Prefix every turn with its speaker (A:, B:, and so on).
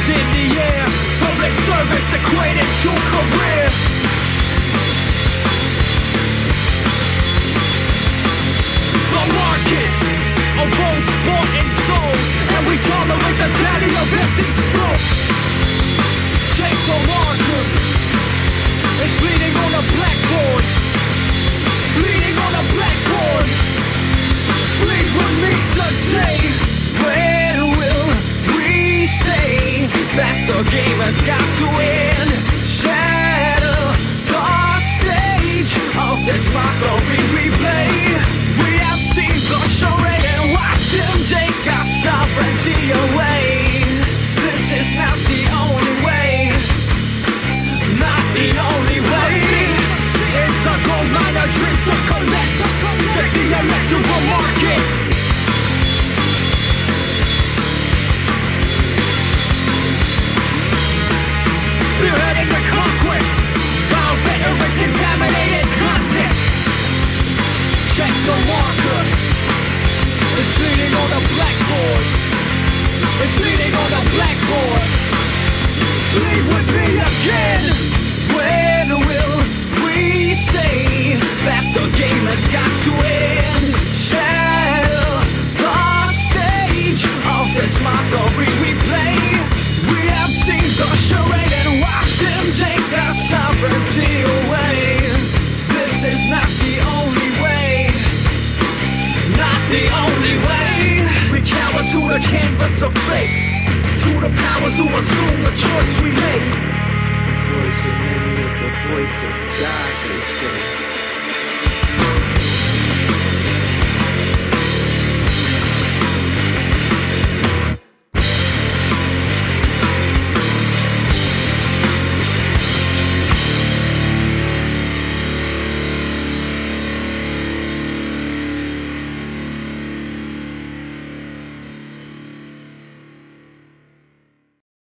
A: months in the air. Public service equated to career The market, a road, sport and soul And we tolerate the blackboard. Leave with me again. When will we say that the game has got to end? Shadow the stage of this mockery we play? We have seen the charade and watched them take our sovereignty away. This is not the only way. Not the only way. We cower to the canvas of fate the powers who assume the choice we make. The voice of many is the voice of God, they say.